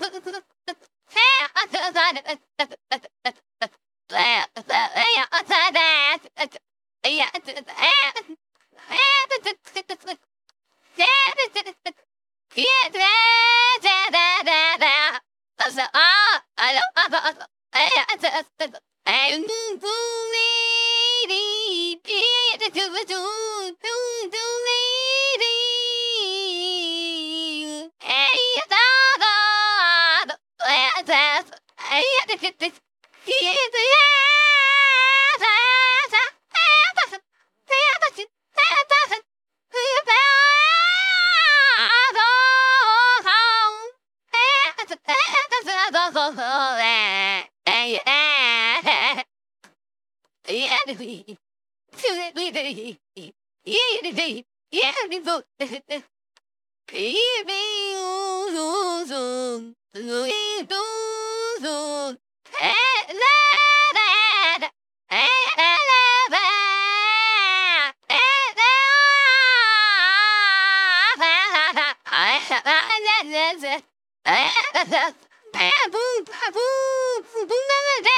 Hey, Yeah, Boop, boop, boop, boop, boop, boop, boop, boop, boop,